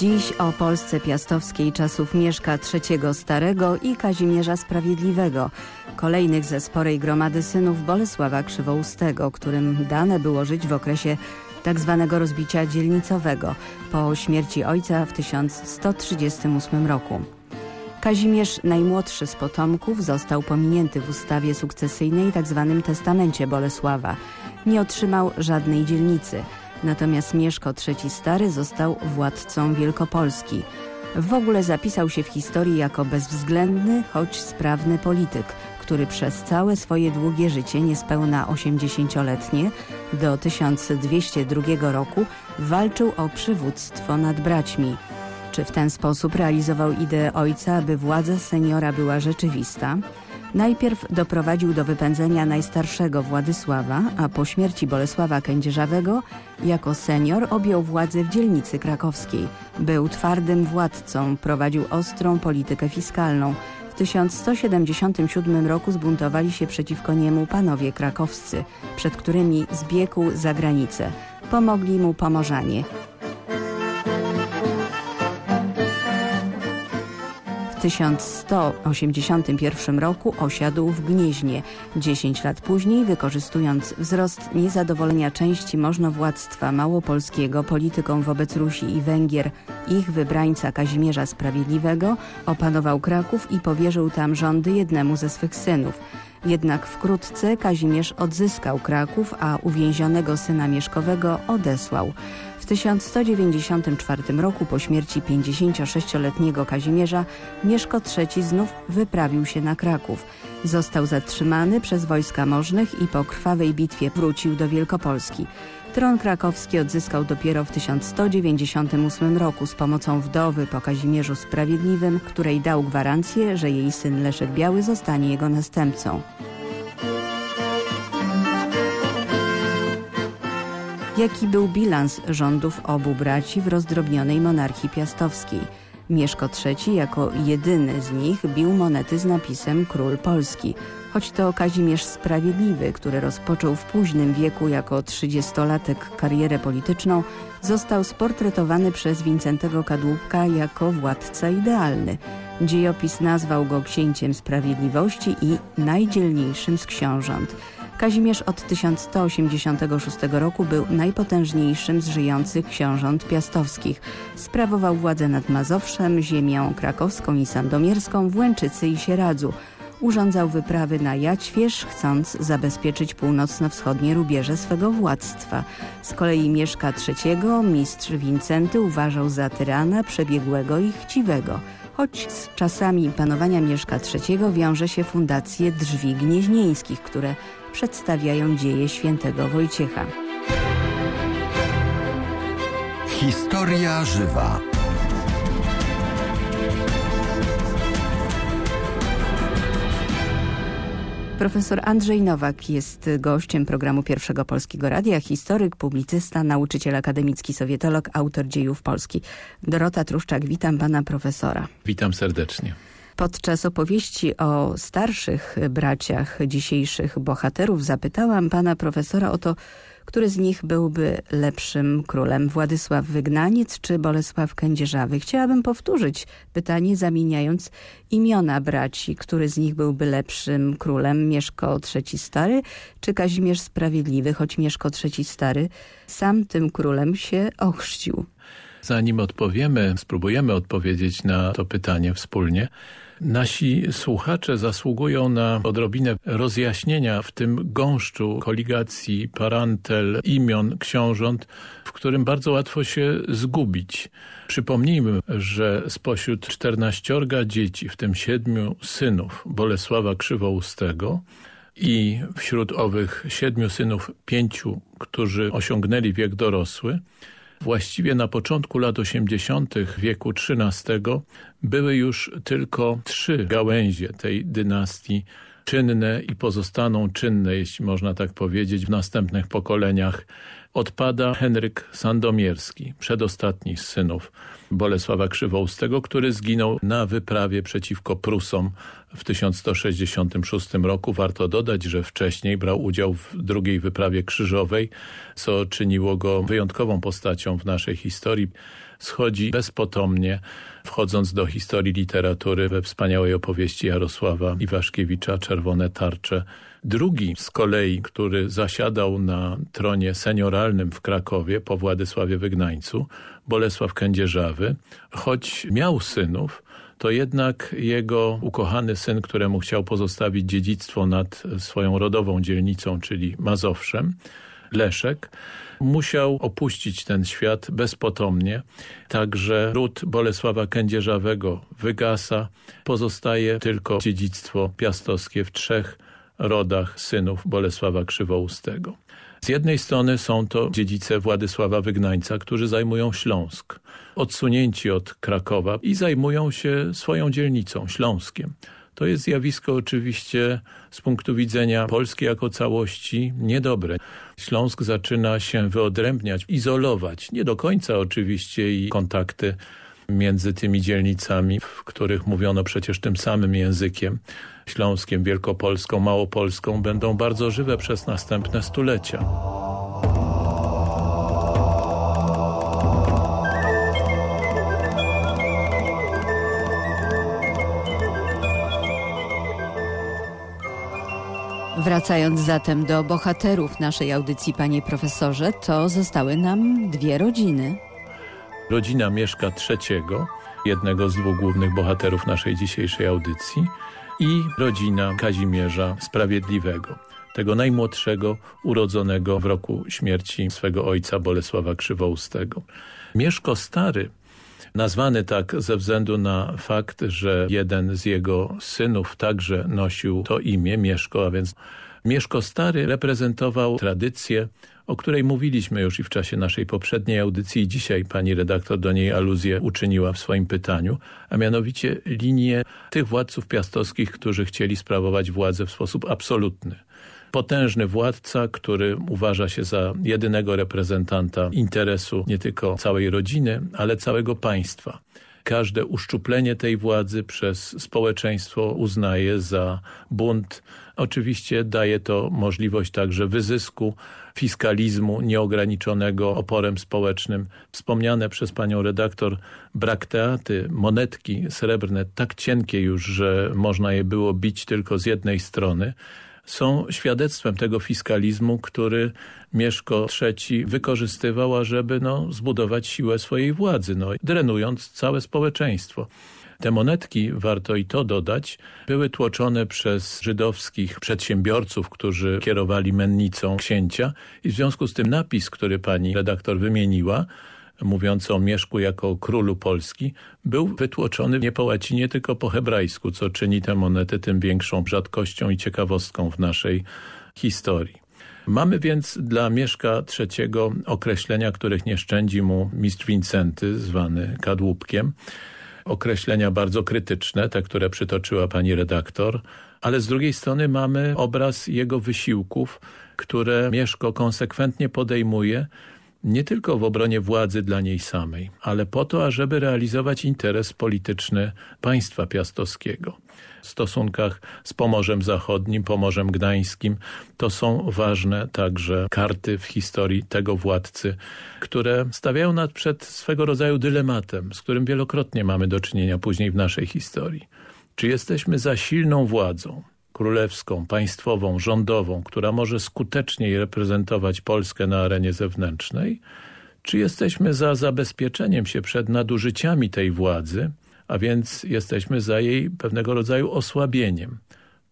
Dziś o Polsce piastowskiej czasów Mieszka III Starego i Kazimierza Sprawiedliwego, kolejnych ze sporej gromady synów Bolesława Krzywoustego, którym dane było żyć w okresie tzw. Tak rozbicia dzielnicowego po śmierci ojca w 1138 roku. Kazimierz, najmłodszy z potomków, został pominięty w ustawie sukcesyjnej tzw. Tak testamencie Bolesława. Nie otrzymał żadnej dzielnicy – Natomiast Mieszko III Stary został władcą Wielkopolski. W ogóle zapisał się w historii jako bezwzględny, choć sprawny polityk, który przez całe swoje długie życie, niespełna 80-letnie, do 1202 roku walczył o przywództwo nad braćmi. Czy w ten sposób realizował ideę ojca, aby władza seniora była rzeczywista? Najpierw doprowadził do wypędzenia najstarszego Władysława, a po śmierci Bolesława Kędzierzawego jako senior objął władzę w dzielnicy krakowskiej. Był twardym władcą, prowadził ostrą politykę fiskalną. W 1177 roku zbuntowali się przeciwko niemu panowie krakowscy, przed którymi zbiegł za granicę. Pomogli mu Pomorzanie. 1181 roku osiadł w Gnieźnie. Dziesięć lat później, wykorzystując wzrost niezadowolenia części możnowładztwa małopolskiego polityką wobec Rusi i Węgier, ich wybrańca Kazimierza Sprawiedliwego, opanował Kraków i powierzył tam rządy jednemu ze swych synów. Jednak wkrótce Kazimierz odzyskał Kraków, a uwięzionego syna Mieszkowego odesłał. 1194 roku po śmierci 56-letniego Kazimierza Mieszko III znów wyprawił się na Kraków. Został zatrzymany przez wojska możnych i po krwawej bitwie wrócił do Wielkopolski. Tron krakowski odzyskał dopiero w 1198 roku z pomocą wdowy po Kazimierzu Sprawiedliwym, której dał gwarancję, że jej syn Leszek Biały zostanie jego następcą. Jaki był bilans rządów obu braci w rozdrobnionej monarchii piastowskiej? Mieszko III jako jedyny z nich bił monety z napisem Król Polski. Choć to Kazimierz Sprawiedliwy, który rozpoczął w późnym wieku jako trzydziestolatek karierę polityczną, został sportretowany przez Wincentego Kadłubka jako władca idealny. Dziejopis nazwał go księciem sprawiedliwości i najdzielniejszym z książąt. Kazimierz od 1186 roku był najpotężniejszym z żyjących książąt piastowskich. Sprawował władzę nad Mazowszem, ziemią krakowską i sandomierską, w Łęczycy i Sieradzu. Urządzał wyprawy na Jaćwierz, chcąc zabezpieczyć północno-wschodnie rubieże swego władztwa. Z kolei Mieszka III, mistrz Wincenty, uważał za tyrana przebiegłego i chciwego choć z czasami panowania Mieszka III wiąże się fundacje drzwi gnieźnieńskich, które przedstawiają dzieje świętego Wojciecha. Historia żywa. Profesor Andrzej Nowak jest gościem programu Pierwszego Polskiego Radia, historyk, publicysta, nauczyciel akademicki, sowietolog, autor dziejów Polski. Dorota Truszczak, witam pana profesora. Witam serdecznie. Podczas opowieści o starszych braciach dzisiejszych bohaterów zapytałam pana profesora o to, który z nich byłby lepszym królem? Władysław Wygnaniec czy Bolesław Kędzierzawy? Chciałabym powtórzyć pytanie, zamieniając imiona braci. Który z nich byłby lepszym królem? Mieszko III Stary czy Kazimierz Sprawiedliwy? Choć Mieszko III Stary sam tym królem się ochrzcił. Zanim odpowiemy, spróbujemy odpowiedzieć na to pytanie wspólnie, Nasi słuchacze zasługują na odrobinę rozjaśnienia w tym gąszczu koligacji, parantel, imion, książąt, w którym bardzo łatwo się zgubić. Przypomnijmy, że spośród czternaściorga dzieci, w tym siedmiu synów Bolesława Krzywoustego i wśród owych siedmiu synów pięciu, którzy osiągnęli wiek dorosły, Właściwie na początku lat 80. wieku XIII były już tylko trzy gałęzie tej dynastii czynne i pozostaną czynne, jeśli można tak powiedzieć, w następnych pokoleniach. Odpada Henryk Sandomierski, przedostatni z synów Bolesława Krzywoustego, który zginął na wyprawie przeciwko Prusom w 1166 roku. Warto dodać, że wcześniej brał udział w drugiej wyprawie krzyżowej, co czyniło go wyjątkową postacią w naszej historii. Schodzi bezpotomnie, wchodząc do historii literatury we wspaniałej opowieści Jarosława Iwaszkiewicza Czerwone tarcze. Drugi z kolei, który zasiadał na tronie senioralnym w Krakowie po Władysławie Wygnańcu, Bolesław Kędzierzawy, choć miał synów, to jednak jego ukochany syn, któremu chciał pozostawić dziedzictwo nad swoją rodową dzielnicą, czyli Mazowszem, Leszek, musiał opuścić ten świat bezpotomnie. Także ród Bolesława Kędzierzawego wygasa. Pozostaje tylko dziedzictwo piastowskie w trzech rodach synów Bolesława Krzywoustego. Z jednej strony są to dziedzice Władysława Wygnańca, którzy zajmują Śląsk, odsunięci od Krakowa i zajmują się swoją dzielnicą, Śląskiem. To jest zjawisko oczywiście z punktu widzenia Polski jako całości niedobre. Śląsk zaczyna się wyodrębniać, izolować, nie do końca oczywiście i kontakty między tymi dzielnicami, w których mówiono przecież tym samym językiem, śląskiem, wielkopolską, małopolską, będą bardzo żywe przez następne stulecia. Wracając zatem do bohaterów naszej audycji, panie profesorze, to zostały nam dwie rodziny. Rodzina Mieszka III, jednego z dwóch głównych bohaterów naszej dzisiejszej audycji i rodzina Kazimierza Sprawiedliwego, tego najmłodszego, urodzonego w roku śmierci swego ojca Bolesława Krzywoustego. Mieszko Stary nazwany tak ze względu na fakt, że jeden z jego synów także nosił to imię, Mieszko, a więc Mieszko Stary reprezentował tradycję, o której mówiliśmy już i w czasie naszej poprzedniej audycji. I dzisiaj pani redaktor do niej aluzję uczyniła w swoim pytaniu, a mianowicie linię tych władców piastowskich, którzy chcieli sprawować władzę w sposób absolutny potężny władca, który uważa się za jedynego reprezentanta interesu nie tylko całej rodziny, ale całego państwa. Każde uszczuplenie tej władzy przez społeczeństwo uznaje za bunt. Oczywiście daje to możliwość także wyzysku, fiskalizmu nieograniczonego oporem społecznym. Wspomniane przez panią redaktor brakteaty, monetki srebrne, tak cienkie już, że można je było bić tylko z jednej strony, są świadectwem tego fiskalizmu, który Mieszko III wykorzystywał, ażeby no, zbudować siłę swojej władzy, no, drenując całe społeczeństwo. Te monetki, warto i to dodać, były tłoczone przez żydowskich przedsiębiorców, którzy kierowali mennicą księcia i w związku z tym napis, który pani redaktor wymieniła, mówiący o Mieszku jako królu Polski, był wytłoczony nie po łacinie, tylko po hebrajsku, co czyni tę monetę tym większą rzadkością i ciekawostką w naszej historii. Mamy więc dla Mieszka III określenia, których nie szczędzi mu mistrz Wincenty, zwany kadłubkiem. Określenia bardzo krytyczne, te, które przytoczyła pani redaktor, ale z drugiej strony mamy obraz jego wysiłków, które Mieszko konsekwentnie podejmuje nie tylko w obronie władzy dla niej samej, ale po to, ażeby realizować interes polityczny państwa piastowskiego. W stosunkach z Pomorzem Zachodnim, Pomorzem Gdańskim to są ważne także karty w historii tego władcy, które stawiają nas przed swego rodzaju dylematem, z którym wielokrotnie mamy do czynienia później w naszej historii. Czy jesteśmy za silną władzą, królewską, państwową, rządową, która może skuteczniej reprezentować Polskę na arenie zewnętrznej, czy jesteśmy za zabezpieczeniem się przed nadużyciami tej władzy, a więc jesteśmy za jej pewnego rodzaju osłabieniem,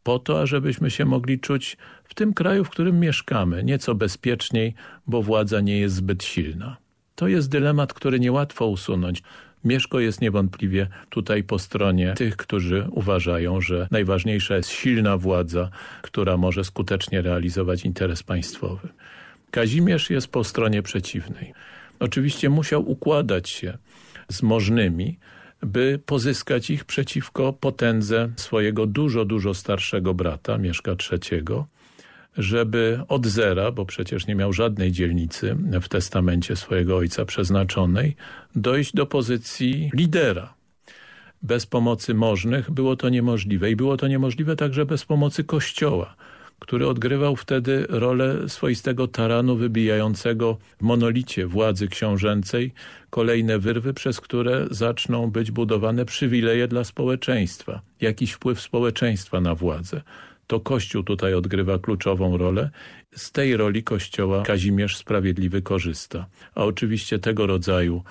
po to, ażebyśmy się mogli czuć w tym kraju, w którym mieszkamy, nieco bezpieczniej, bo władza nie jest zbyt silna. To jest dylemat, który niełatwo usunąć. Mieszko jest niewątpliwie tutaj po stronie tych, którzy uważają, że najważniejsza jest silna władza, która może skutecznie realizować interes państwowy. Kazimierz jest po stronie przeciwnej. Oczywiście musiał układać się z możnymi, by pozyskać ich przeciwko potędze swojego dużo, dużo starszego brata, Mieszka III, żeby od zera, bo przecież nie miał żadnej dzielnicy w testamencie swojego ojca przeznaczonej, dojść do pozycji lidera. Bez pomocy możnych było to niemożliwe i było to niemożliwe także bez pomocy Kościoła, który odgrywał wtedy rolę swoistego taranu wybijającego w monolicie władzy książęcej kolejne wyrwy, przez które zaczną być budowane przywileje dla społeczeństwa, jakiś wpływ społeczeństwa na władzę. To Kościół tutaj odgrywa kluczową rolę. Z tej roli Kościoła Kazimierz Sprawiedliwy korzysta. A oczywiście tego rodzaju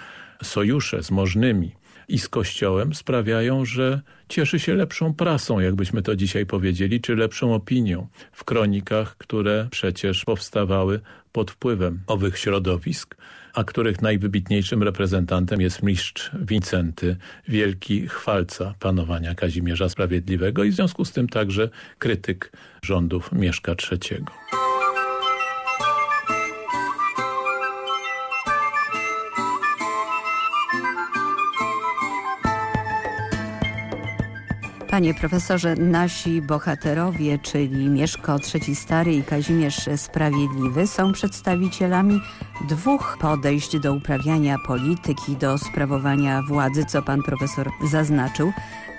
sojusze z możnymi i z Kościołem sprawiają, że cieszy się lepszą prasą, jakbyśmy to dzisiaj powiedzieli, czy lepszą opinią w kronikach, które przecież powstawały pod wpływem owych środowisk, a których najwybitniejszym reprezentantem jest mistrz Wincenty, wielki chwalca panowania Kazimierza Sprawiedliwego i w związku z tym także krytyk rządów Mieszka III. Panie profesorze, nasi bohaterowie, czyli Mieszko III Stary i Kazimierz Sprawiedliwy są przedstawicielami dwóch podejść do uprawiania polityki, do sprawowania władzy, co pan profesor zaznaczył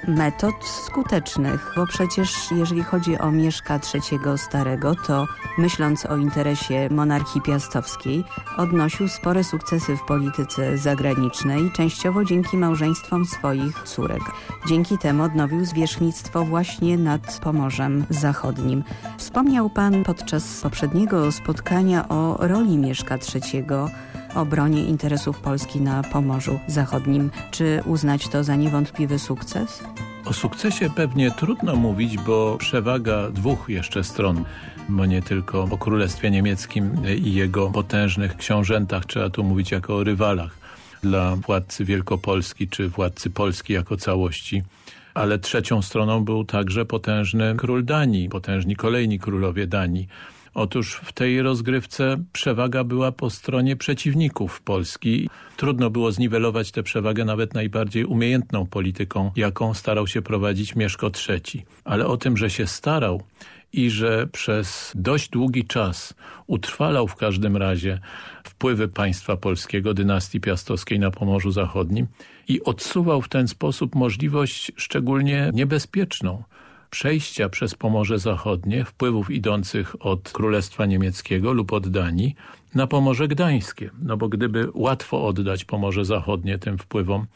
metod skutecznych, bo przecież jeżeli chodzi o Mieszka III Starego, to myśląc o interesie monarchii piastowskiej, odnosił spore sukcesy w polityce zagranicznej, częściowo dzięki małżeństwom swoich córek. Dzięki temu odnowił zwierzchnictwo właśnie nad Pomorzem Zachodnim. Wspomniał pan podczas poprzedniego spotkania o roli Mieszka III obronie interesów Polski na Pomorzu Zachodnim. Czy uznać to za niewątpliwy sukces? O sukcesie pewnie trudno mówić, bo przewaga dwóch jeszcze stron, bo nie tylko o Królestwie Niemieckim i jego potężnych książętach, trzeba tu mówić jako o rywalach dla władcy Wielkopolski czy władcy Polski jako całości. Ale trzecią stroną był także potężny król Danii, potężni kolejni królowie Danii, Otóż w tej rozgrywce przewaga była po stronie przeciwników Polski. Trudno było zniwelować tę przewagę nawet najbardziej umiejętną polityką, jaką starał się prowadzić Mieszko III. Ale o tym, że się starał i że przez dość długi czas utrwalał w każdym razie wpływy państwa polskiego, dynastii piastowskiej na Pomorzu Zachodnim i odsuwał w ten sposób możliwość szczególnie niebezpieczną przejścia przez Pomorze Zachodnie, wpływów idących od Królestwa Niemieckiego lub od Danii na Pomorze Gdańskie. No bo gdyby łatwo oddać Pomorze Zachodnie tym wpływom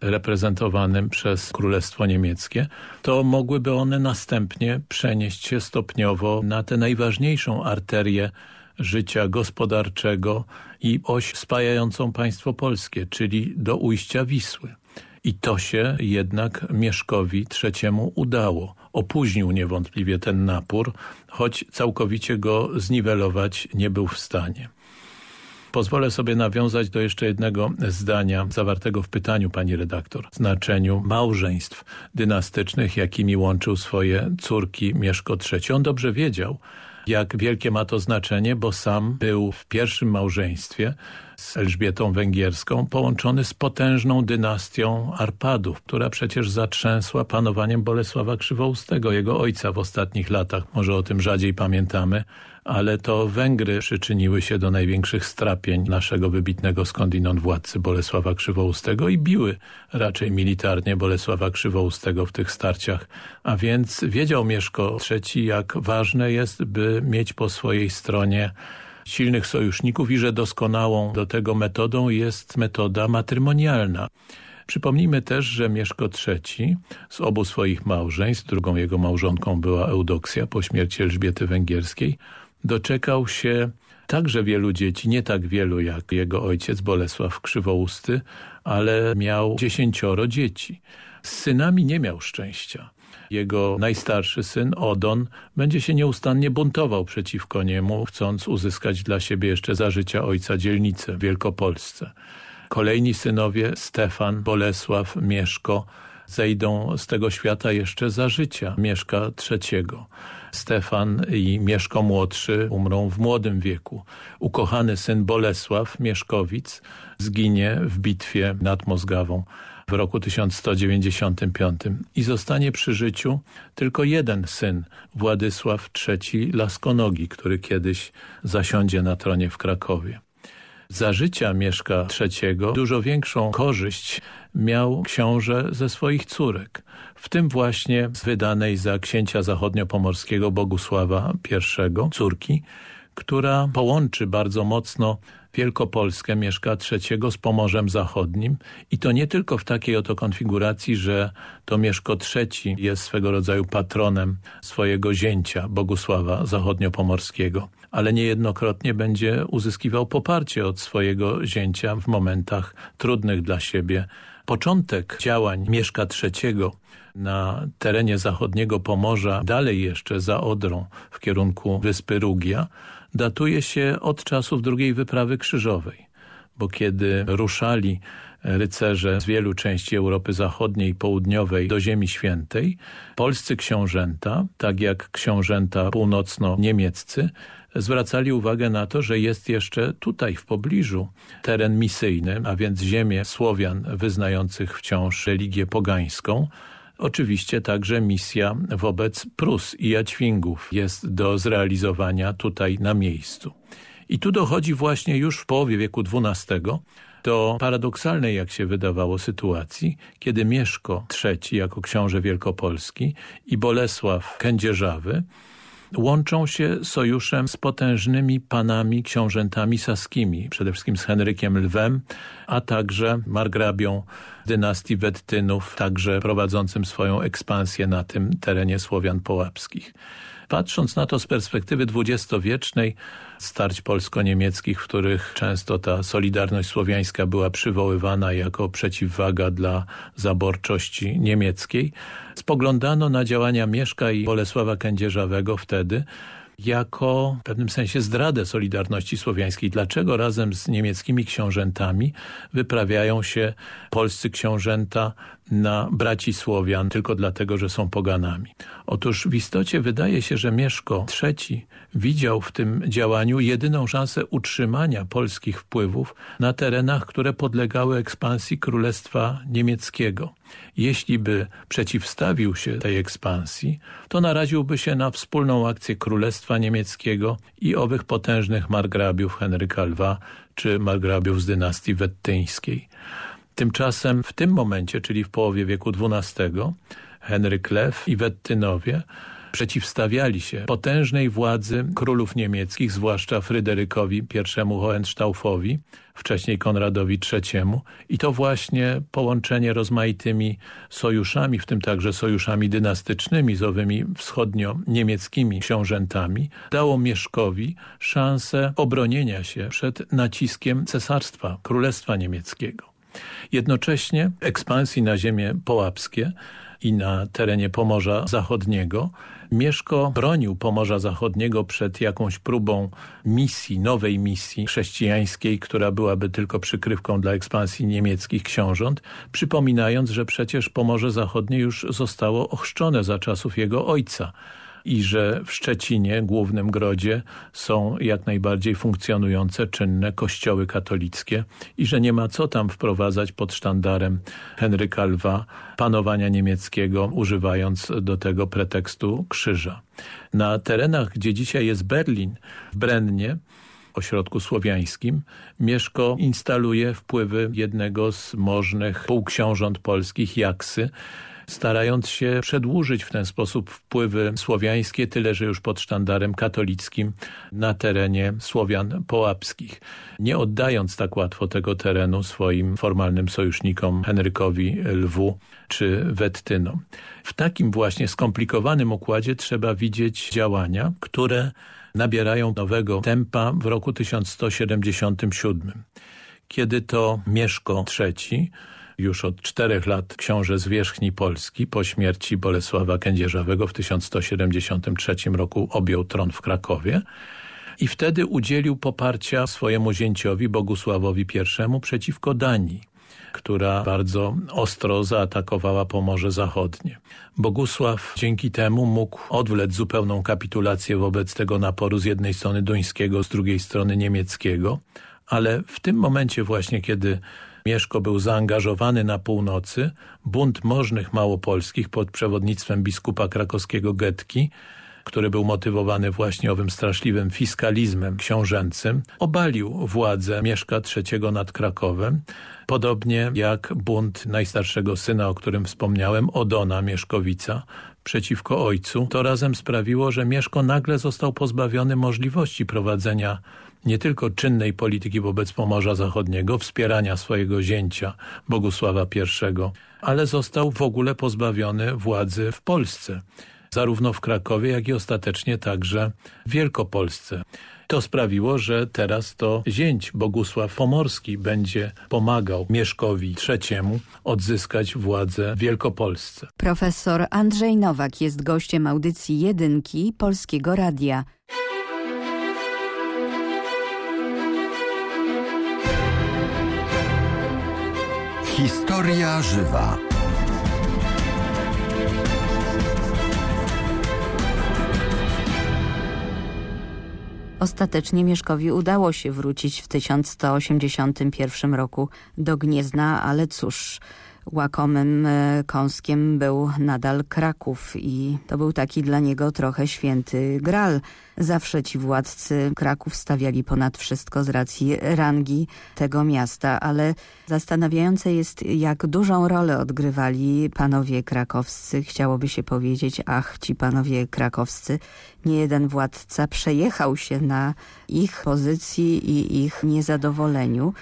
reprezentowanym przez Królestwo Niemieckie, to mogłyby one następnie przenieść się stopniowo na tę najważniejszą arterię życia gospodarczego i oś spajającą państwo polskie, czyli do ujścia Wisły. I to się jednak Mieszkowi III udało. Opóźnił niewątpliwie ten napór, choć całkowicie go zniwelować nie był w stanie. Pozwolę sobie nawiązać do jeszcze jednego zdania zawartego w pytaniu pani redaktor. Znaczeniu małżeństw dynastycznych, jakimi łączył swoje córki Mieszko III. On dobrze wiedział, jak wielkie ma to znaczenie, bo sam był w pierwszym małżeństwie z Elżbietą Węgierską, połączony z potężną dynastią Arpadów, która przecież zatrzęsła panowaniem Bolesława Krzywoustego, jego ojca w ostatnich latach. Może o tym rzadziej pamiętamy, ale to Węgry przyczyniły się do największych strapień naszego wybitnego skądinąd władcy Bolesława Krzywoustego i biły raczej militarnie Bolesława Krzywoustego w tych starciach. A więc wiedział Mieszko III, jak ważne jest, by mieć po swojej stronie silnych sojuszników i że doskonałą do tego metodą jest metoda matrymonialna. Przypomnijmy też, że Mieszko III z obu swoich małżeństw, drugą jego małżonką była Eudoksja po śmierci Elżbiety Węgierskiej, doczekał się także wielu dzieci, nie tak wielu jak jego ojciec Bolesław Krzywousty, ale miał dziesięcioro dzieci. Z synami nie miał szczęścia. Jego najstarszy syn, Odon, będzie się nieustannie buntował przeciwko niemu, chcąc uzyskać dla siebie jeszcze za życia ojca dzielnicę w Wielkopolsce. Kolejni synowie, Stefan, Bolesław, Mieszko, zejdą z tego świata jeszcze za życia Mieszka III. Stefan i Mieszko młodszy umrą w młodym wieku. Ukochany syn Bolesław Mieszkowic zginie w bitwie nad Mozgawą w roku 1195 i zostanie przy życiu tylko jeden syn, Władysław III Laskonogi, który kiedyś zasiądzie na tronie w Krakowie. Za życia Mieszka III dużo większą korzyść miał książę ze swoich córek, w tym właśnie z wydanej za księcia zachodniopomorskiego Bogusława I córki, która połączy bardzo mocno Wielkopolskę Mieszka III z Pomorzem Zachodnim. I to nie tylko w takiej oto konfiguracji, że to Mieszko III jest swego rodzaju patronem swojego zięcia Bogusława Zachodniopomorskiego, ale niejednokrotnie będzie uzyskiwał poparcie od swojego zięcia w momentach trudnych dla siebie. Początek działań Mieszka III na terenie zachodniego Pomorza, dalej jeszcze za Odrą w kierunku wyspy Rugia, datuje się od czasów drugiej wyprawy krzyżowej, bo kiedy ruszali rycerze z wielu części Europy Zachodniej i Południowej do Ziemi Świętej, polscy książęta, tak jak książęta północno-niemieccy, zwracali uwagę na to, że jest jeszcze tutaj w pobliżu teren misyjny, a więc ziemię Słowian wyznających wciąż religię pogańską, Oczywiście także misja wobec Prus i Jaćwingów jest do zrealizowania tutaj na miejscu. I tu dochodzi właśnie już w połowie wieku XII do paradoksalnej, jak się wydawało, sytuacji, kiedy Mieszko III jako książę wielkopolski i Bolesław Kędzierzawy łączą się sojuszem z potężnymi panami, książętami saskimi, przede wszystkim z Henrykiem Lwem, a także margrabią dynastii Wettynów, także prowadzącym swoją ekspansję na tym terenie Słowian Połapskich. Patrząc na to z perspektywy dwudziestowiecznej, starć polsko-niemieckich, w których często ta solidarność słowiańska była przywoływana jako przeciwwaga dla zaborczości niemieckiej, spoglądano na działania Mieszka i Bolesława Kędzierzawego wtedy, jako w pewnym sensie zdradę Solidarności Słowiańskiej. Dlaczego razem z niemieckimi książętami wyprawiają się polscy książęta na braci Słowian tylko dlatego, że są poganami? Otóż w istocie wydaje się, że Mieszko III widział w tym działaniu jedyną szansę utrzymania polskich wpływów na terenach, które podlegały ekspansji Królestwa Niemieckiego. Jeśli by przeciwstawił się tej ekspansji, to naraziłby się na wspólną akcję Królestwa Niemieckiego i owych potężnych margrabiów Henryka Lwa czy margrabiów z dynastii wettyńskiej. Tymczasem w tym momencie, czyli w połowie wieku XII, Henryk Lew i Wettynowie przeciwstawiali się potężnej władzy królów niemieckich, zwłaszcza Fryderykowi I Hohenstaufowi, wcześniej Konradowi III i to właśnie połączenie rozmaitymi sojuszami, w tym także sojuszami dynastycznymi z owymi wschodnio-niemieckimi książętami, dało Mieszkowi szansę obronienia się przed naciskiem cesarstwa, królestwa niemieckiego. Jednocześnie ekspansji na ziemię połapskie i na terenie Pomorza Zachodniego. Mieszko bronił Pomorza Zachodniego przed jakąś próbą misji, nowej misji chrześcijańskiej, która byłaby tylko przykrywką dla ekspansji niemieckich książąt, przypominając, że przecież Pomorze Zachodnie już zostało ochrzczone za czasów jego ojca i że w Szczecinie, głównym grodzie, są jak najbardziej funkcjonujące, czynne kościoły katolickie i że nie ma co tam wprowadzać pod sztandarem Henryka Lwa panowania niemieckiego, używając do tego pretekstu krzyża. Na terenach, gdzie dzisiaj jest Berlin, w Brennie, ośrodku słowiańskim, Mieszko instaluje wpływy jednego z możnych półksiążąt polskich, Jaksy, starając się przedłużyć w ten sposób wpływy słowiańskie, tyle że już pod sztandarem katolickim na terenie Słowian połapskich, nie oddając tak łatwo tego terenu swoim formalnym sojusznikom Henrykowi Lwu czy Wettynom. W takim właśnie skomplikowanym układzie trzeba widzieć działania, które nabierają nowego tempa w roku 1177. Kiedy to Mieszko III już od czterech lat książę zwierzchni Polski po śmierci Bolesława Kędzierzawego w 1173 roku objął tron w Krakowie i wtedy udzielił poparcia swojemu zięciowi Bogusławowi I przeciwko Danii która bardzo ostro zaatakowała Pomorze Zachodnie. Bogusław dzięki temu mógł odwlec zupełną kapitulację wobec tego naporu z jednej strony duńskiego, z drugiej strony niemieckiego, ale w tym momencie właśnie, kiedy Mieszko był zaangażowany na północy, bunt możnych małopolskich pod przewodnictwem biskupa krakowskiego Getki, który był motywowany właśnie owym straszliwym fiskalizmem książęcym, obalił władzę Mieszka III nad Krakowem, podobnie jak bunt najstarszego syna, o którym wspomniałem, Odona Mieszkowica, przeciwko ojcu, to razem sprawiło, że Mieszko nagle został pozbawiony możliwości prowadzenia nie tylko czynnej polityki wobec Pomorza Zachodniego, wspierania swojego zięcia Bogusława I, ale został w ogóle pozbawiony władzy w Polsce, zarówno w Krakowie, jak i ostatecznie także w Wielkopolsce. To sprawiło, że teraz to zięć Bogusław Pomorski będzie pomagał Mieszkowi III odzyskać władzę w Wielkopolsce. Profesor Andrzej Nowak jest gościem audycji Jedynki Polskiego Radia. Historia żywa. Ostatecznie Mieszkowi udało się wrócić w 1181 roku do Gniezna, ale cóż, łakomym e, kąskiem był nadal Kraków i to był taki dla niego trochę święty gral. Zawsze ci władcy Kraków stawiali ponad wszystko z racji rangi tego miasta, ale zastanawiające jest, jak dużą rolę odgrywali panowie krakowscy. Chciałoby się powiedzieć, ach, ci panowie krakowscy. Nie jeden władca przejechał się na ich pozycji i ich niezadowoleniu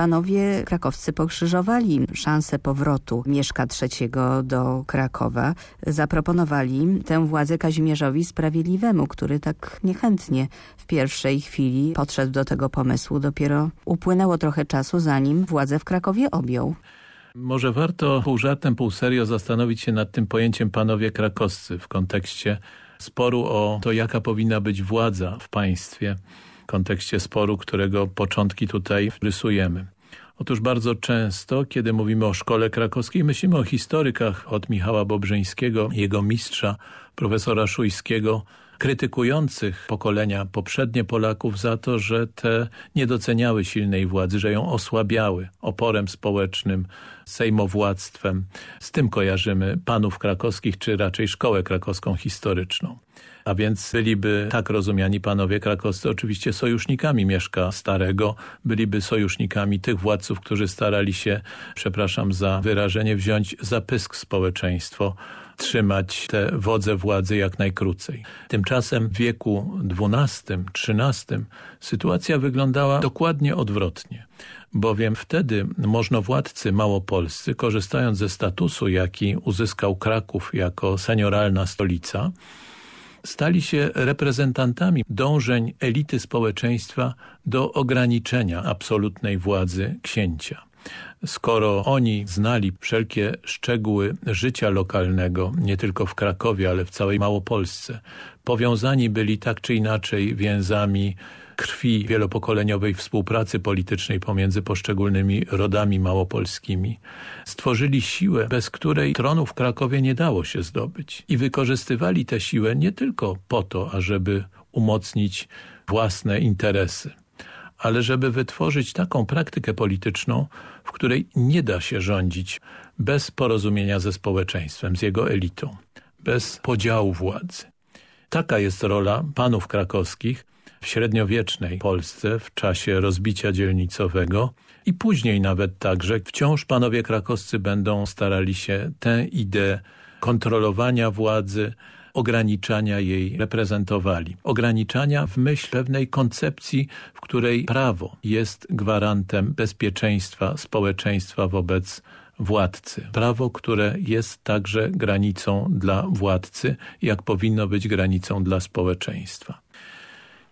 panowie krakowscy pokrzyżowali szansę powrotu Mieszka III do Krakowa. Zaproponowali tę władzę Kazimierzowi Sprawiedliwemu, który tak niechętnie w pierwszej chwili podszedł do tego pomysłu. Dopiero upłynęło trochę czasu, zanim władzę w Krakowie objął. Może warto pół żartem, pół serio zastanowić się nad tym pojęciem panowie krakowscy w kontekście sporu o to, jaka powinna być władza w państwie kontekście sporu, którego początki tutaj rysujemy. Otóż bardzo często, kiedy mówimy o szkole krakowskiej, myślimy o historykach od Michała Bobrzyńskiego, jego mistrza, profesora Szujskiego, krytykujących pokolenia poprzednie Polaków za to, że te nie doceniały silnej władzy, że ją osłabiały oporem społecznym, sejmowładztwem. Z tym kojarzymy panów krakowskich, czy raczej szkołę krakowską historyczną a więc byliby tak rozumiani panowie krakowscy oczywiście sojusznikami Mieszka Starego, byliby sojusznikami tych władców, którzy starali się, przepraszam za wyrażenie, wziąć za pysk społeczeństwo, trzymać te wodze władzy jak najkrócej. Tymczasem w wieku XII-XIII sytuacja wyglądała dokładnie odwrotnie bowiem wtedy możnowładcy małopolscy, korzystając ze statusu, jaki uzyskał Kraków jako senioralna stolica, stali się reprezentantami dążeń elity społeczeństwa do ograniczenia absolutnej władzy księcia. Skoro oni znali wszelkie szczegóły życia lokalnego, nie tylko w Krakowie, ale w całej Małopolsce, powiązani byli tak czy inaczej więzami krwi wielopokoleniowej współpracy politycznej pomiędzy poszczególnymi rodami małopolskimi. Stworzyli siłę, bez której tronu w Krakowie nie dało się zdobyć. I wykorzystywali tę siłę nie tylko po to, ażeby umocnić własne interesy, ale żeby wytworzyć taką praktykę polityczną, w której nie da się rządzić bez porozumienia ze społeczeństwem, z jego elitą, bez podziału władzy. Taka jest rola panów krakowskich, w średniowiecznej Polsce w czasie rozbicia dzielnicowego i później nawet także wciąż panowie krakowscy będą starali się tę ideę kontrolowania władzy, ograniczania jej reprezentowali. Ograniczania w myśl pewnej koncepcji, w której prawo jest gwarantem bezpieczeństwa społeczeństwa wobec władcy. Prawo, które jest także granicą dla władcy, jak powinno być granicą dla społeczeństwa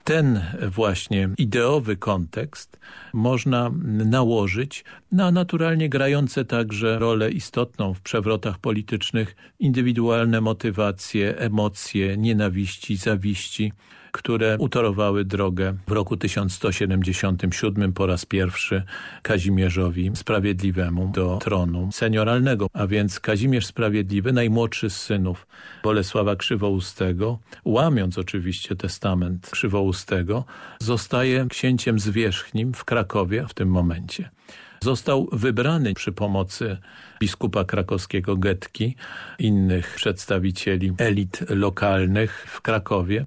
ten właśnie ideowy kontekst można nałożyć na naturalnie grające także rolę istotną w przewrotach politycznych indywidualne motywacje, emocje, nienawiści, zawiści, które utorowały drogę w roku 1177 po raz pierwszy Kazimierzowi Sprawiedliwemu do tronu senioralnego. A więc Kazimierz Sprawiedliwy, najmłodszy z synów Bolesława Krzywoustego, łamiąc oczywiście testament Krzywoustego, zostaje księciem zwierzchnim w Krakowie w tym momencie Został wybrany przy pomocy biskupa krakowskiego Getki, innych przedstawicieli elit lokalnych w Krakowie,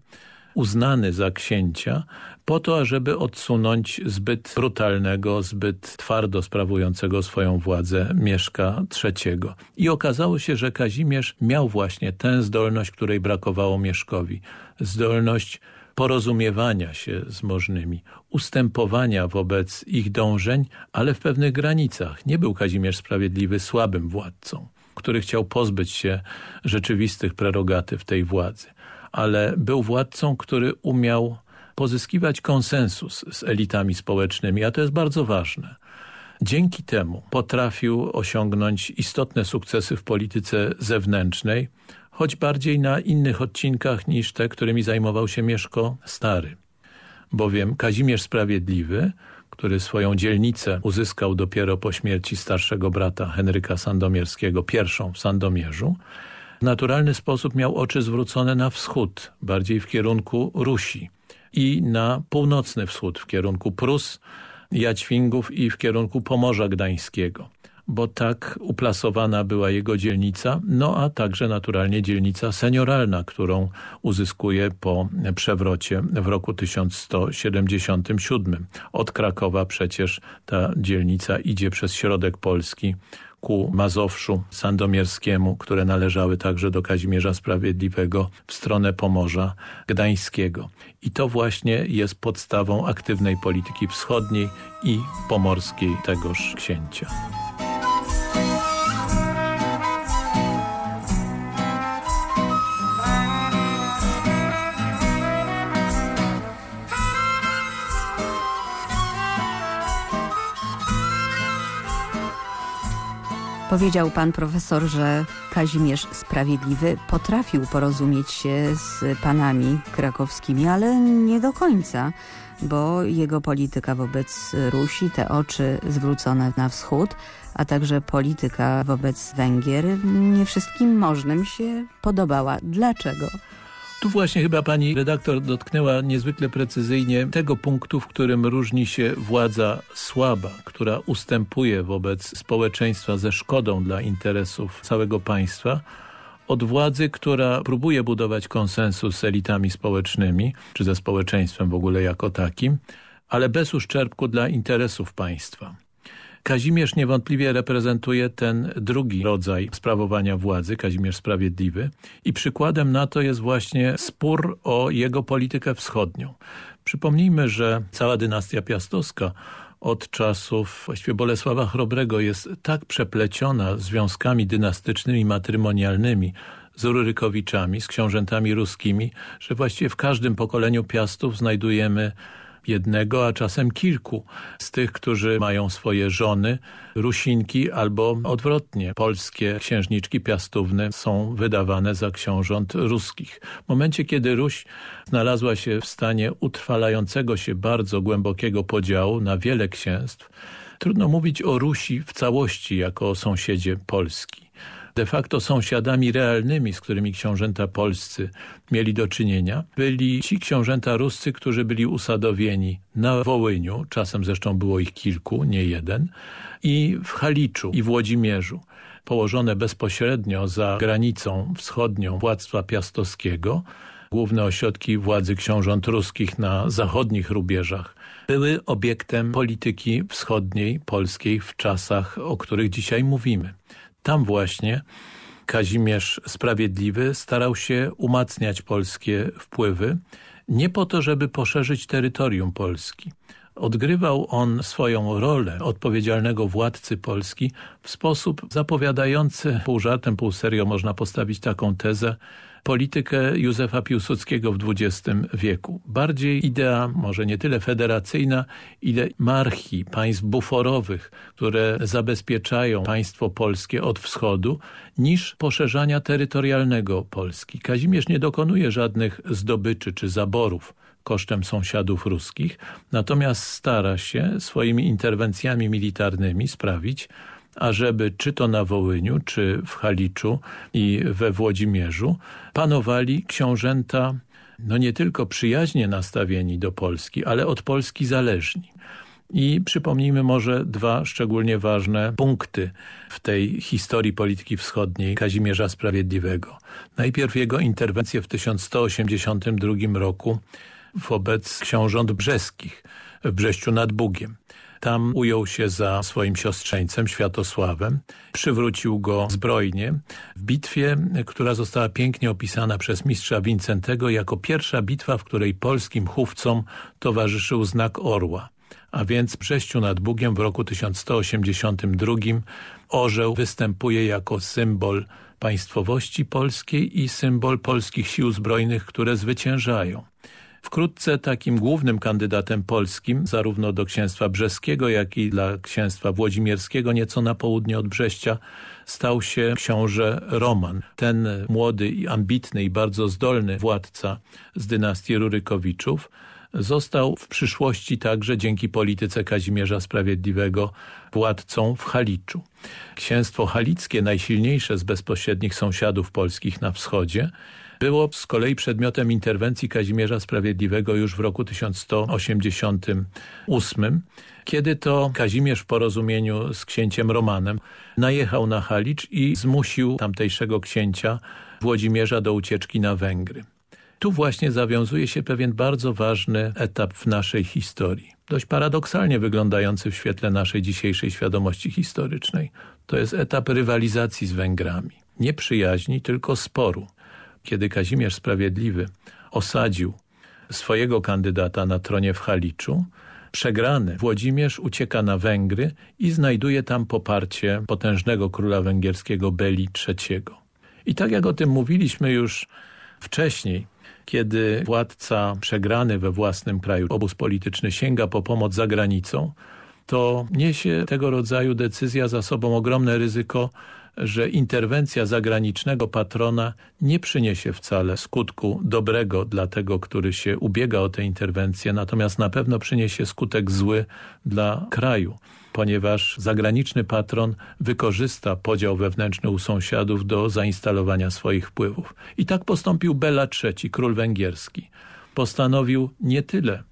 uznany za księcia, po to, ażeby odsunąć zbyt brutalnego, zbyt twardo sprawującego swoją władzę Mieszka III. I okazało się, że Kazimierz miał właśnie tę zdolność, której brakowało Mieszkowi. Zdolność porozumiewania się z możnymi, ustępowania wobec ich dążeń, ale w pewnych granicach. Nie był Kazimierz Sprawiedliwy słabym władcą, który chciał pozbyć się rzeczywistych prerogatyw tej władzy, ale był władcą, który umiał pozyskiwać konsensus z elitami społecznymi, a to jest bardzo ważne. Dzięki temu potrafił osiągnąć istotne sukcesy w polityce zewnętrznej, choć bardziej na innych odcinkach niż te, którymi zajmował się Mieszko Stary. Bowiem Kazimierz Sprawiedliwy, który swoją dzielnicę uzyskał dopiero po śmierci starszego brata Henryka Sandomierskiego, pierwszą w Sandomierzu, w naturalny sposób miał oczy zwrócone na wschód, bardziej w kierunku Rusi i na północny wschód, w kierunku Prus, Jaćwingów i w kierunku Pomorza Gdańskiego bo tak uplasowana była jego dzielnica, no a także naturalnie dzielnica senioralna, którą uzyskuje po przewrocie w roku 1177. Od Krakowa przecież ta dzielnica idzie przez środek Polski ku Mazowszu Sandomierskiemu, które należały także do Kazimierza Sprawiedliwego w stronę Pomorza Gdańskiego. I to właśnie jest podstawą aktywnej polityki wschodniej i pomorskiej tegoż księcia. Powiedział pan profesor, że Kazimierz Sprawiedliwy potrafił porozumieć się z panami krakowskimi, ale nie do końca, bo jego polityka wobec Rusi, te oczy zwrócone na wschód, a także polityka wobec Węgier nie wszystkim możnym się podobała. Dlaczego? Tu właśnie chyba pani redaktor dotknęła niezwykle precyzyjnie tego punktu, w którym różni się władza słaba, która ustępuje wobec społeczeństwa ze szkodą dla interesów całego państwa, od władzy, która próbuje budować konsensus z elitami społecznymi, czy ze społeczeństwem w ogóle jako takim, ale bez uszczerbku dla interesów państwa. Kazimierz niewątpliwie reprezentuje ten drugi rodzaj sprawowania władzy, Kazimierz Sprawiedliwy i przykładem na to jest właśnie spór o jego politykę wschodnią. Przypomnijmy, że cała dynastia piastowska od czasów właściwie Bolesława Chrobrego jest tak przepleciona związkami dynastycznymi, matrymonialnymi z Rurykowiczami, z książętami ruskimi, że właściwie w każdym pokoleniu Piastów znajdujemy jednego, a czasem kilku z tych, którzy mają swoje żony, Rusinki albo odwrotnie. Polskie księżniczki piastówne są wydawane za książąt ruskich. W momencie, kiedy Ruś znalazła się w stanie utrwalającego się bardzo głębokiego podziału na wiele księstw, trudno mówić o Rusi w całości jako o sąsiedzie Polski de facto sąsiadami realnymi, z którymi książęta polscy mieli do czynienia, byli ci książęta ruscy, którzy byli usadowieni na Wołyniu, czasem zresztą było ich kilku, nie jeden, i w Haliczu i w Łodzimierzu położone bezpośrednio za granicą wschodnią władztwa piastowskiego, główne ośrodki władzy książąt ruskich na zachodnich rubieżach, były obiektem polityki wschodniej polskiej w czasach, o których dzisiaj mówimy. Tam właśnie Kazimierz Sprawiedliwy starał się umacniać polskie wpływy, nie po to, żeby poszerzyć terytorium Polski. Odgrywał on swoją rolę odpowiedzialnego władcy Polski w sposób zapowiadający, pół żartem, pół serio można postawić taką tezę, politykę Józefa Piłsudskiego w XX wieku. Bardziej idea, może nie tyle federacyjna, ile marchi, państw buforowych, które zabezpieczają państwo polskie od wschodu, niż poszerzania terytorialnego Polski. Kazimierz nie dokonuje żadnych zdobyczy czy zaborów kosztem sąsiadów ruskich, natomiast stara się swoimi interwencjami militarnymi sprawić, ażeby czy to na Wołyniu, czy w Haliczu i we Włodzimierzu panowali książęta no nie tylko przyjaźnie nastawieni do Polski, ale od Polski zależni. I przypomnijmy może dwa szczególnie ważne punkty w tej historii polityki wschodniej Kazimierza Sprawiedliwego. Najpierw jego interwencję w 1182 roku wobec książąt brzeskich w Brześciu nad Bugiem. Tam ujął się za swoim siostrzeńcem Światosławem, przywrócił go zbrojnie w bitwie, która została pięknie opisana przez mistrza Wincentego jako pierwsza bitwa, w której polskim chówcom towarzyszył znak orła. A więc w Brześciu nad Bugiem w roku 1182 orzeł występuje jako symbol państwowości polskiej i symbol polskich sił zbrojnych, które zwyciężają. Wkrótce takim głównym kandydatem polskim, zarówno do księstwa brzeskiego, jak i dla księstwa włodzimierskiego, nieco na południe od Brześcia, stał się książę Roman. Ten młody i ambitny i bardzo zdolny władca z dynastii Rurykowiczów został w przyszłości także dzięki polityce Kazimierza Sprawiedliwego władcą w Haliczu. Księstwo halickie, najsilniejsze z bezpośrednich sąsiadów polskich na wschodzie, było z kolei przedmiotem interwencji Kazimierza Sprawiedliwego już w roku 1188, kiedy to Kazimierz w porozumieniu z księciem Romanem najechał na Halicz i zmusił tamtejszego księcia Włodzimierza do ucieczki na Węgry. Tu właśnie zawiązuje się pewien bardzo ważny etap w naszej historii. Dość paradoksalnie wyglądający w świetle naszej dzisiejszej świadomości historycznej. To jest etap rywalizacji z Węgrami. Nie przyjaźni, tylko sporu kiedy Kazimierz Sprawiedliwy osadził swojego kandydata na tronie w Haliczu, przegrany Włodzimierz ucieka na Węgry i znajduje tam poparcie potężnego króla węgierskiego Beli III. I tak jak o tym mówiliśmy już wcześniej, kiedy władca przegrany we własnym kraju, obóz polityczny sięga po pomoc za granicą, to niesie tego rodzaju decyzja za sobą ogromne ryzyko że interwencja zagranicznego patrona nie przyniesie wcale skutku dobrego dla tego, który się ubiega o tę interwencję, natomiast na pewno przyniesie skutek zły dla kraju ponieważ zagraniczny patron wykorzysta podział wewnętrzny u sąsiadów do zainstalowania swoich wpływów. I tak postąpił Bela III, król węgierski. Postanowił nie tyle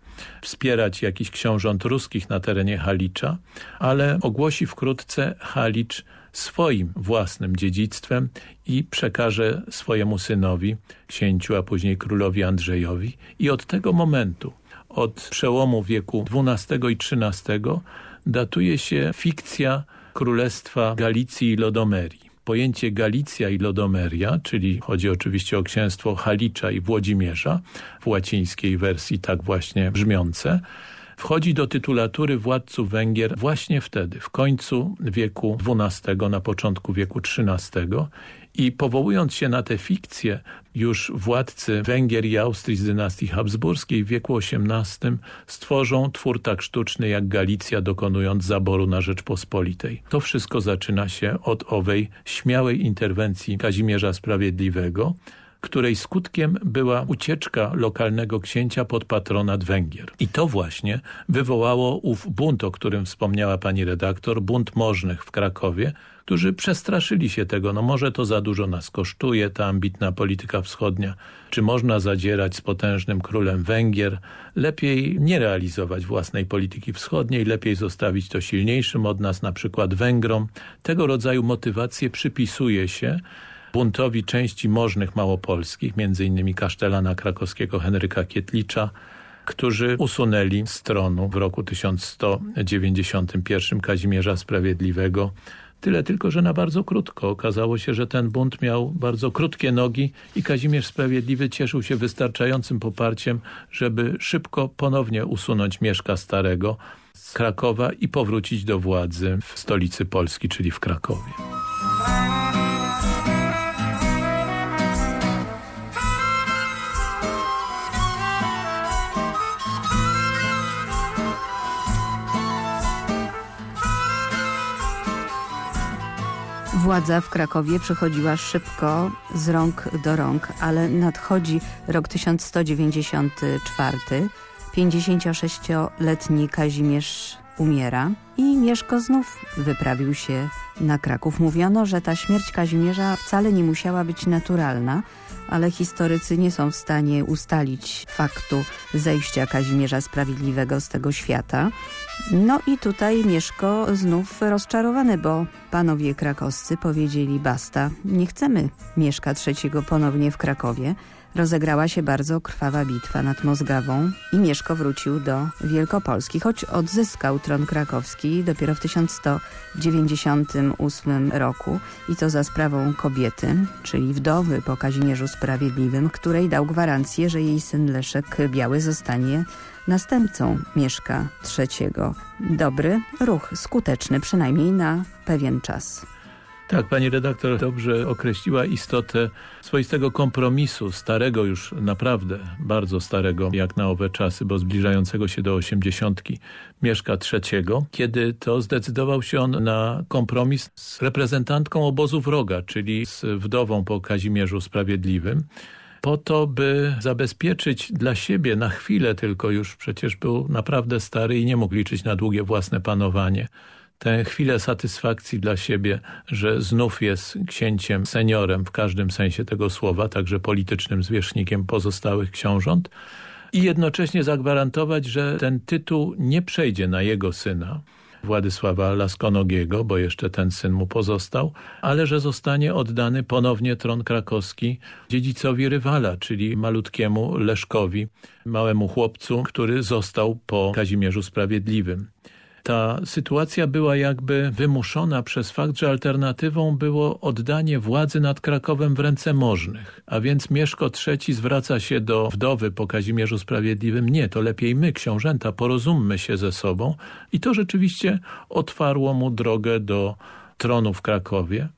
wspierać jakiś książąt ruskich na terenie Halicza, ale ogłosi wkrótce Halicz swoim własnym dziedzictwem i przekaże swojemu synowi, księciu, a później królowi Andrzejowi. I od tego momentu, od przełomu wieku XII i XIII datuje się fikcja Królestwa Galicji i Lodomerii. Pojęcie Galicja i Lodomeria, czyli chodzi oczywiście o księstwo Halicza i Włodzimierza, w łacińskiej wersji tak właśnie brzmiące, wchodzi do tytulatury władców Węgier właśnie wtedy, w końcu wieku XII, na początku wieku XIII i powołując się na te fikcje, już władcy Węgier i Austrii z dynastii habsburskiej w wieku XVIII stworzą twór tak sztuczny jak Galicja, dokonując zaboru na Rzeczpospolitej. To wszystko zaczyna się od owej śmiałej interwencji Kazimierza Sprawiedliwego, której skutkiem była ucieczka lokalnego księcia pod patronat Węgier. I to właśnie wywołało ów bunt, o którym wspomniała pani redaktor, bunt możnych w Krakowie, którzy przestraszyli się tego, no może to za dużo nas kosztuje, ta ambitna polityka wschodnia, czy można zadzierać z potężnym królem Węgier, lepiej nie realizować własnej polityki wschodniej, lepiej zostawić to silniejszym od nas, na przykład Węgrom. Tego rodzaju motywacje przypisuje się buntowi części możnych małopolskich, między innymi kasztelana krakowskiego Henryka Kietlicza, którzy usunęli z tronu w roku 1191 Kazimierza Sprawiedliwego. Tyle tylko, że na bardzo krótko. Okazało się, że ten bunt miał bardzo krótkie nogi i Kazimierz Sprawiedliwy cieszył się wystarczającym poparciem, żeby szybko ponownie usunąć Mieszka Starego z Krakowa i powrócić do władzy w stolicy Polski, czyli w Krakowie. Władza w Krakowie przechodziła szybko z rąk do rąk, ale nadchodzi rok 1194. 56-letni Kazimierz umiera i Mieszko znów wyprawił się na Kraków. Mówiono, że ta śmierć Kazimierza wcale nie musiała być naturalna, ale historycy nie są w stanie ustalić faktu zejścia Kazimierza Sprawiedliwego z tego świata. No i tutaj Mieszko znów rozczarowany, bo panowie krakowscy powiedzieli basta, nie chcemy Mieszka III ponownie w Krakowie. Rozegrała się bardzo krwawa bitwa nad Mozgawą i Mieszko wrócił do Wielkopolski, choć odzyskał tron krakowski dopiero w 1198 roku i to za sprawą kobiety, czyli wdowy po Kazimierzu Sprawiedliwym, której dał gwarancję, że jej syn Leszek Biały zostanie następcą Mieszka III. Dobry ruch, skuteczny przynajmniej na pewien czas. Tak, pani redaktor dobrze określiła istotę swoistego kompromisu, starego już naprawdę, bardzo starego jak na owe czasy, bo zbliżającego się do osiemdziesiątki Mieszka III, kiedy to zdecydował się on na kompromis z reprezentantką obozu wroga, czyli z wdową po Kazimierzu Sprawiedliwym, po to, by zabezpieczyć dla siebie na chwilę tylko już przecież był naprawdę stary i nie mógł liczyć na długie własne panowanie tę chwilę satysfakcji dla siebie, że znów jest księciem, seniorem w każdym sensie tego słowa, także politycznym zwierzchnikiem pozostałych książąt. I jednocześnie zagwarantować, że ten tytuł nie przejdzie na jego syna, Władysława Laskonogiego, bo jeszcze ten syn mu pozostał, ale że zostanie oddany ponownie tron krakowski dziedzicowi rywala, czyli malutkiemu Leszkowi, małemu chłopcu, który został po Kazimierzu Sprawiedliwym ta sytuacja była jakby wymuszona przez fakt, że alternatywą było oddanie władzy nad Krakowem w ręce możnych. A więc Mieszko III zwraca się do wdowy po Kazimierzu Sprawiedliwym. Nie, to lepiej my, książęta, porozummy się ze sobą. I to rzeczywiście otwarło mu drogę do tronu w Krakowie.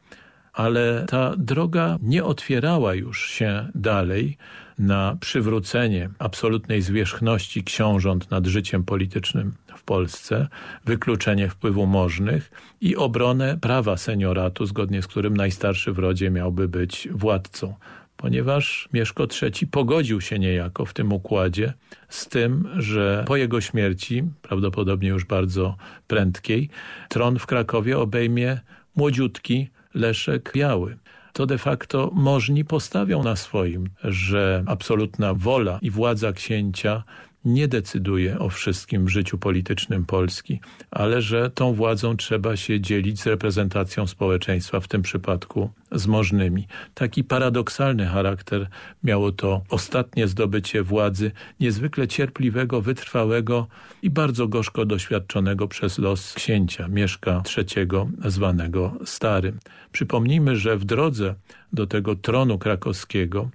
Ale ta droga nie otwierała już się dalej na przywrócenie absolutnej zwierzchności książąt nad życiem politycznym w Polsce, wykluczenie wpływu możnych i obronę prawa senioratu, zgodnie z którym najstarszy w rodzie miałby być władcą. Ponieważ Mieszko III pogodził się niejako w tym układzie z tym, że po jego śmierci, prawdopodobnie już bardzo prędkiej, tron w Krakowie obejmie młodziutki Leszek Biały. To de facto możni postawią na swoim, że absolutna wola i władza księcia nie decyduje o wszystkim w życiu politycznym Polski, ale że tą władzą trzeba się dzielić z reprezentacją społeczeństwa, w tym przypadku z możnymi. Taki paradoksalny charakter miało to ostatnie zdobycie władzy, niezwykle cierpliwego, wytrwałego i bardzo gorzko doświadczonego przez los księcia Mieszka III, zwanego Starym. Przypomnijmy, że w drodze do tego tronu krakowskiego,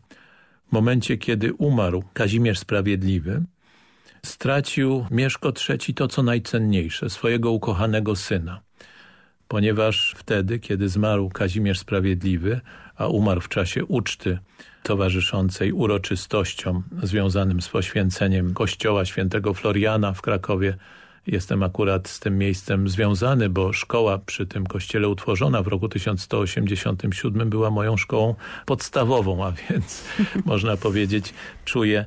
w momencie kiedy umarł Kazimierz Sprawiedliwy, stracił Mieszko III to, co najcenniejsze, swojego ukochanego syna. Ponieważ wtedy, kiedy zmarł Kazimierz Sprawiedliwy, a umarł w czasie uczty towarzyszącej uroczystościom związanym z poświęceniem kościoła świętego Floriana w Krakowie Jestem akurat z tym miejscem związany, bo szkoła przy tym kościele utworzona w roku 1187 była moją szkołą podstawową, a więc można powiedzieć czuję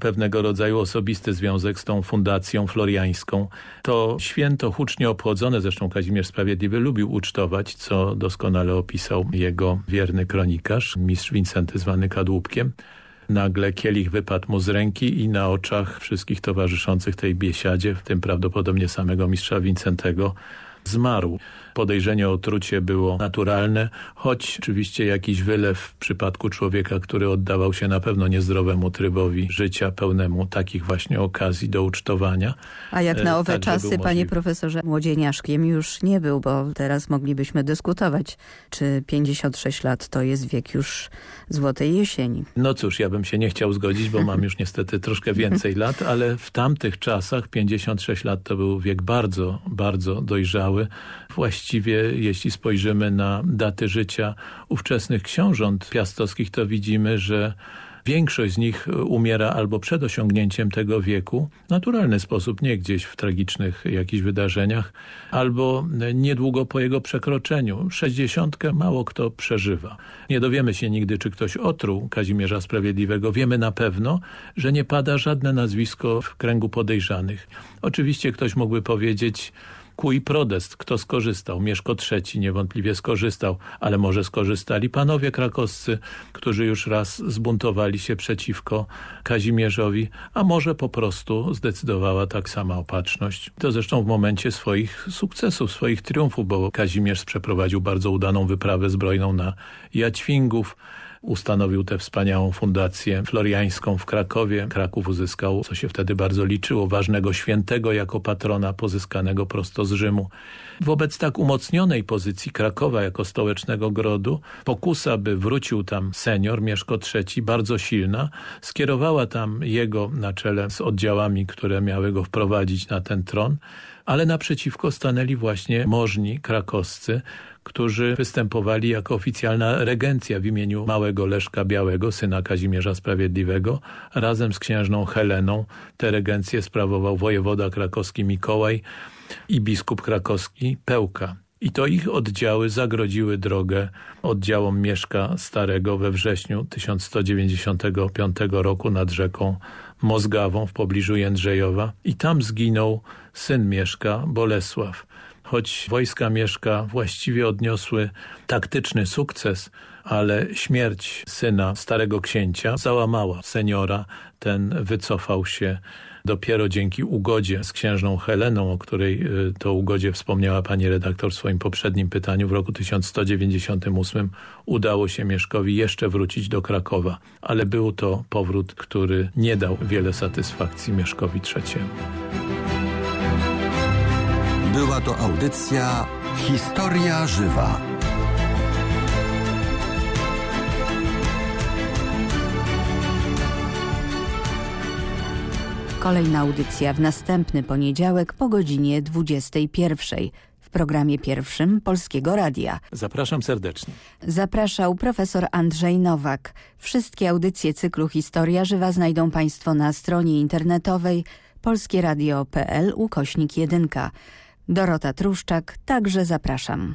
pewnego rodzaju osobisty związek z tą fundacją floriańską. To święto hucznie obchodzone, zresztą Kazimierz Sprawiedliwy lubił ucztować, co doskonale opisał jego wierny kronikarz, mistrz Wincenty zwany Kadłubkiem nagle kielich wypadł mu z ręki i na oczach wszystkich towarzyszących tej biesiadzie, w tym prawdopodobnie samego mistrza Wincentego, zmarł. Podejrzenie o trucie było naturalne, choć oczywiście jakiś wylew w przypadku człowieka, który oddawał się na pewno niezdrowemu trybowi życia, pełnemu takich właśnie okazji do ucztowania. A jak na e, owe czasy, panie profesorze, młodzieniaszkiem już nie był, bo teraz moglibyśmy dyskutować, czy 56 lat to jest wiek już złotej jesieni. No cóż, ja bym się nie chciał zgodzić, bo mam już niestety troszkę więcej lat, ale w tamtych czasach 56 lat to był wiek bardzo, bardzo dojrzały. Właściwie, jeśli spojrzymy na daty życia ówczesnych książąt piastowskich, to widzimy, że Większość z nich umiera albo przed osiągnięciem tego wieku, w naturalny sposób, nie gdzieś w tragicznych jakichś wydarzeniach, albo niedługo po jego przekroczeniu. Sześćdziesiątkę mało kto przeżywa. Nie dowiemy się nigdy, czy ktoś otruł Kazimierza Sprawiedliwego. Wiemy na pewno, że nie pada żadne nazwisko w kręgu podejrzanych. Oczywiście ktoś mógłby powiedzieć Kuj prodest, kto skorzystał? Mieszko III niewątpliwie skorzystał, ale może skorzystali panowie krakowscy, którzy już raz zbuntowali się przeciwko Kazimierzowi, a może po prostu zdecydowała tak sama opatrzność. To zresztą w momencie swoich sukcesów, swoich triumfów, bo Kazimierz przeprowadził bardzo udaną wyprawę zbrojną na Jaćwingów, ustanowił tę wspaniałą fundację floriańską w Krakowie. Kraków uzyskał, co się wtedy bardzo liczyło, ważnego świętego jako patrona pozyskanego prosto z Rzymu. Wobec tak umocnionej pozycji Krakowa jako stołecznego grodu, pokusa, by wrócił tam senior Mieszko III, bardzo silna, skierowała tam jego na czele z oddziałami, które miały go wprowadzić na ten tron, ale naprzeciwko stanęli właśnie możni krakowscy, którzy występowali jako oficjalna regencja w imieniu małego Leszka Białego, syna Kazimierza Sprawiedliwego. Razem z księżną Heleną tę regencję sprawował wojewoda krakowski Mikołaj i biskup krakowski Pełka. I to ich oddziały zagrodziły drogę oddziałom Mieszka Starego we wrześniu 1195 roku nad rzeką Mozgawą w pobliżu Jędrzejowa i tam zginął syn Mieszka, Bolesław choć wojska Mieszka właściwie odniosły taktyczny sukces, ale śmierć syna starego księcia załamała seniora. Ten wycofał się dopiero dzięki ugodzie z księżną Heleną, o której y, to ugodzie wspomniała pani redaktor w swoim poprzednim pytaniu. W roku 1198 udało się Mieszkowi jeszcze wrócić do Krakowa, ale był to powrót, który nie dał wiele satysfakcji Mieszkowi III. Była to audycja Historia Żywa. Kolejna audycja w następny poniedziałek po godzinie 21 w programie pierwszym Polskiego Radia. Zapraszam serdecznie. Zapraszał profesor Andrzej Nowak. Wszystkie audycje cyklu Historia Żywa znajdą Państwo na stronie internetowej polskieradio.pl ukośnik 1. Dorota Truszczak, także zapraszam.